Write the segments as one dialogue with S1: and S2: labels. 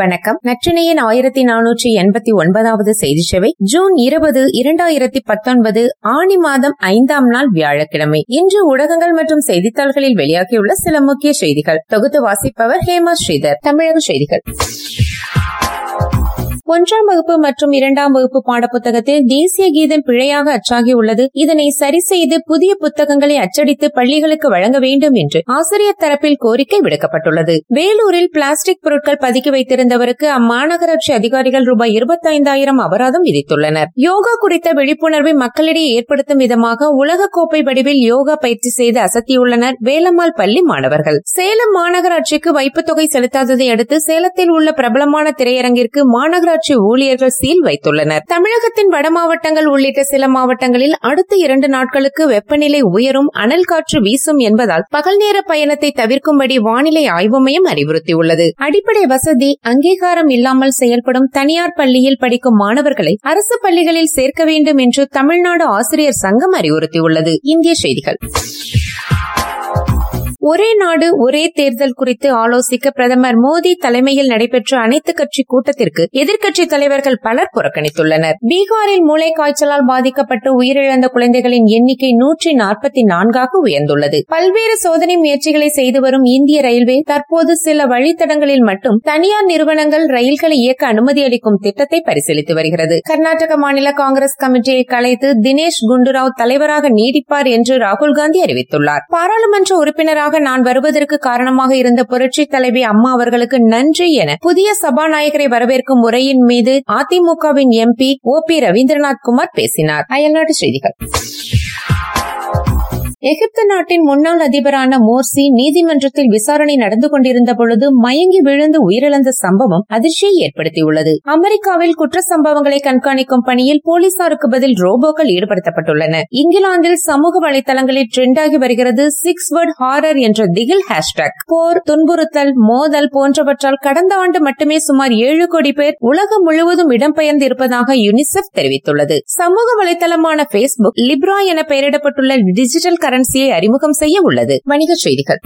S1: வணக்கம். நற்றினையின் ஆயிரத்தி நானூற்றி எண்பத்தி ஒன்பதாவது செய்தி சேவை ஜூன் இருபது இரண்டாயிரத்தி பத்தொன்பது ஆணி மாதம் ஐந்தாம் நாள் வியாழக்கிழமை. இன்று ஊடகங்கள் மற்றும் செய்தித்தாள்களில் வெளியாகியுள்ள சில முக்கிய செய்திகள். தொகுத்து வாசிப்பவர் ஹேமா ஸ்ரீதர். தமிழக செய்திகள். ஒன்றாம் வகுப்பு மற்றும் இரண்டாம் வகுப்பு பாடப்புத்தகத்தில் தேசிய கீதம் பிழையாக அச்சாகியுள்ளது. இதனை சரி செய்து புதிய புத்தகங்களை அச்சடித்து பள்ளிகளுக்கு வழங்க வேண்டும் என்று ஆசிரியர் தரப்பில் கோரிக்கை விடுக்கப்பட்டுள்ளது. வேலூரில் பிளாஸ்டிக் பொருட்கள் பதுக்கி வைத்திருந்தவருக்கு அம்மாநகராட்சி அதிகாரிகள் ரூபாய் இருபத்தைந்தாயிரம் அபராதம் விதித்துள்ளனர். யோகா குறித்த விழிப்புணர்வை மக்களிடையே ஏற்படுத்தும் விதமாக உலகக்கோப்பை கோப்பை வடிவில் யோகா பயிற்சி செய்து அசத்தியுள்ளனர் வேலம்மாள் பள்ளி மாணவர்கள். சேலம் மாநகராட்சிக்கு வைப்புத் தொகை செலுத்தாததை அடுத்து சேலத்தில் உள்ள பிரபலமான திரையரங்கிற்கு மாநகராட்சி நகராட்சி ஊழியர்கள் சீல் வைத்துள்ளனர். தமிழகத்தின் வட மாவட்டங்கள் உள்ளிட்ட சில மாவட்டங்களில் அடுத்த இரண்டு நாட்களுக்கு வெப்பநிலை உயரும் அனல் காற்று வீசும் என்பதால் பகல் நேர பயணத்தை தவிர்க்கும்படி வானிலை ஆய்வு மையம் அறிவுறுத்தியுள்ளது. அடிப்படை வசதி அங்கீகாரம் இல்லாமல் செயல்படும் தனியார் பள்ளியில் படிக்கும் மாணவர்களை அரசு பள்ளிகளில் சேர்க்க வேண்டும் என்று தமிழ்நாடு ஆசிரியர் சங்கம் அறிவுறுத்தியுள்ளது. இந்திய செய்திகள். ஒரே நாடு ஒரே தேர்தல் குறித்து ஆலோசிக்க பிரதமர் மோடி தலைமையில் நடைபெற்ற அனைத்து கட்சி கூட்டத்திற்கு எதிர்க்கட்சி தலைவர்கள் பலர் புறக்கணித்துள்ளனர். பீகாரில் மூளை காய்ச்சலால் பாதிக்கப்பட்டு உயிரிழந்த குழந்தைகளின் எண்ணிக்கை நூற்றி நாற்பத்தி நான்காக உயர்ந்துள்ளது. பல்வேறு சோதனை முயற்சிகளை செய்து வரும் இந்திய ரயில்வே தற்போது சில வழித்தடங்களில் மட்டும் தனியார் நிறுவனங்கள் ரயில்களை இயக்க அனுமதி அளிக்கும் திட்டத்தை பரிசீலித்து வருகிறது. கர்நாடக மாநில காங்கிரஸ் கமிட்டியை கலைத்து தினேஷ் குண்டுராவ் தலைவராக நீடிப்பார் என்று ராகுல் காந்தி அறிவித்துள்ளார். பாராளுமன்ற உறுப்பினராக நான் வருவதற்கு காரணமாக இருந்த புரட்சி தலைவி அம்மா அவர்களுக்கு நன்றி என புதிய சபாநாயகரை வரவேற்கும் முறையின் மீது அதிமுகவின் எம்பி ஓ பி ரவீந்திரநாத் குமார் பேசினார். அயல்நாட்டு செய்திகள். எகிப்து நாட்டின் முன்னாள் அதிபரான மோர்சி நீதிமன்றத்தில் விசாரணை நடந்து கொண்டிருந்த பொழுது மயங்கி விழுந்து உயிரிழந்த சம்பவம் அதிர்ச்சியை ஏற்படுத்தியுள்ளது. அமெரிக்காவில் குற்ற சம்பவங்களை கண்காணிக்கும் பணியில் போலீசாருக்கு பதில் ரோபோக்கள் ஈடுபடுத்தப்பட்டுள்ளன. இங்கிலாந்தில் சமூக வலைதளங்களில் ட்ரெண்டாகி வருகிறது சிக்ஸ் வேர்ட் ஹாரர் என்ற திகில் ஹேஷ்டாக். போர் துன்புறுத்தல் மோதல் போன்றவற்றால் கடந்த ஆண்டு மட்டுமே சுமார் ஏழு கோடி பேர் உலகம் முழுவதும் இடம்பெயர்ந்து இருப்பதாக யுனிசெஃப் தெரிவித்துள்ளது. சமூக வலைதளமான பேஸ்புக் லிப்ரா என பெயரிடப்பட்டுள்ள டிஜிட்டல் கரன்சியை அறிமுகம் செய்ய உள்ளது. வணிகச் செய்திகள்.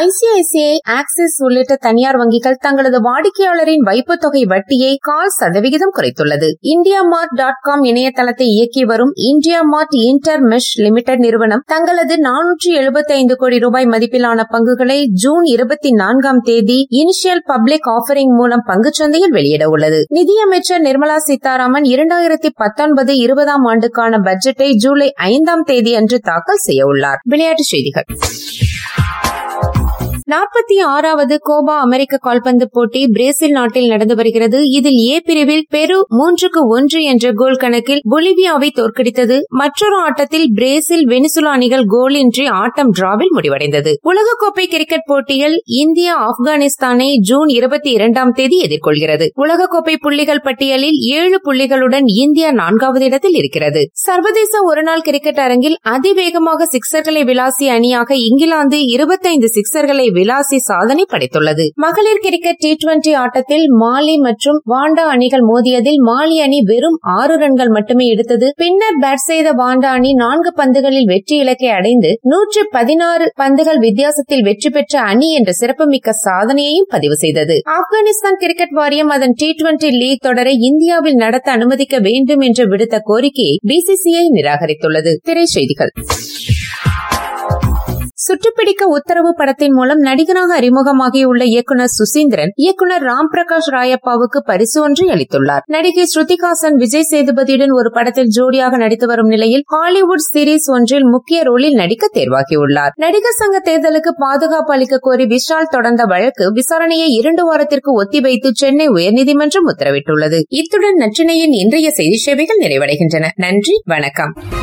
S1: ஐசிஐசிஐ ஆக்சிஸ் உள்ளிட்ட தனியார் வங்கிகள் தங்களது வாடிக்கையாளரின் வைப்பு தொகை வட்டியை கால் சதவிகிதம் குறைத்துள்ளது. இந்தியா மார்ட் டாட் காம் இணையதளத்தை இயக்கி வரும் இந்தியா மார்ட் இன்டர் மெஷ் லிமிடெட் நிறுவனம் தங்களது நானூற்றி எழுபத்தி ஐந்து கோடி ரூபாய் மதிப்பிலான பங்குகளை ஜூன் இருபத்தி நான்காம் தேதி இனிஷியல் பப்ளிக் ஆஃபரிங் மூலம் பங்குச்சந்தையில் வெளியிட உள்ளது. நிதியமைச்சர் நிர்மலா சீதாராமன் இரண்டாயிரத்தி பத்தொன்பது இருபதாம் ஆண்டுக்கான பட்ஜெட்டை ஜூலை ஐந்தாம் தேதி அன்று தாக்கல் செய்ய உள்ளார். விளையாட்டுச் செய்திகள். நாற்பத்தி ஆறாவது கோபா அமெரிக்க கால்பந்து போட்டி பிரேசில் நாட்டில் நடந்து வருகிறது. இதில் ஏ பிரிவில் பெரு மூன்றுக்கு ஒன்று என்ற கோல் கணக்கில் பொலிவியாவை தோற்கடித்தது. மற்றொரு ஆட்டத்தில் பிரேசில் வெனிசுலா அணிகள் கோலின்றி ஆட்டம் டிராவில் முடிவடைந்தது. உலகக்கோப்பை கிரிக்கெட் போட்டியில் இந்தியா ஆப்கானிஸ்தானை ஜூன் இருபத்தி இரண்டாம் தேதி எதிர்கொள்கிறது. உலகக்கோப்பை புள்ளிகள் பட்டியலில் ஏழு புள்ளிகளுடன் இந்தியா நான்காவது இடத்தில் இருக்கிறது. சர்வதேச ஒருநாள் கிரிக்கெட் அரங்கில் அதிவேகமாக சிக்சர்களை விளாசிய அணியாக இங்கிலாந்து இருபத்தைந்து சிக்சர்களை விலாசி சாதனை படைத்துள்ளது. மகளிர் கிரிக்கெட் டி டுவெண்டி ஆட்டத்தில் மாலி மற்றும் வாண்டா அணிகள் மோதியதில் மாலி அணி வெறும் ஆறு ரன்கள் மட்டுமே எடுத்தது. பின்னர் பேட் செய்த வாண்டா அணி நான்கு பந்துகளில் வெற்றி இலக்கை அடைந்து நூற்று பதினாறு பந்துகள் வித்தியாசத்தில் வெற்றி பெற்ற அணி என்ற சிறப்புமிக்க சாதனையையும் பதிவு செய்தது. ஆப்கானிஸ்தான் கிரிக்கெட் வாரியம் அதன் டி டுவெண்டி லீக் தொடரை இந்தியாவில் நடத்த அனுமதிக்க வேண்டும் என்று விடுத்த கோரிக்கையை பிசிசிஐ நிராகரித்துள்ளது. திரைச்செய்திகள் சுட்டுப்பிடிக்க உத்தரவு படத்தின் மூலம் நடிகராக அறிமுகமாகியுள்ள இயக்குனர் சுசீந்திரன் இயக்குனர் ராம் பிரகாஷ் ராயப்பாவுக்கு பரிசு ஒன்றை அளித்துள்ளார். நடிகை ஸ்ருதிகாசன் விஜய் சேதுபதியுடன் ஒரு படத்தில் ஜோடியாக நடித்து வரும் நிலையில் ஹாலிவுட் சீரீஸ் ஒன்றில் முக்கிய ரோலில் நடிக்க தேர்வாகியுள்ளார். நடிகர் சங்க தேர்தலுக்கு பாதுகாப்பு அளிக்க கோரி விஷால் தொடர்ந்த வழக்கு விசாரணையை இரண்டு வாரத்திற்கு ஒத்திவைத்து சென்னை உயர்நீதிமன்றம் உத்தரவிட்டுள்ளது. இத்துடன் நற்றினையின் இன்றைய செய்தி சேவைகள் நிறைவடைகின்றன. நன்றி வணக்கம்.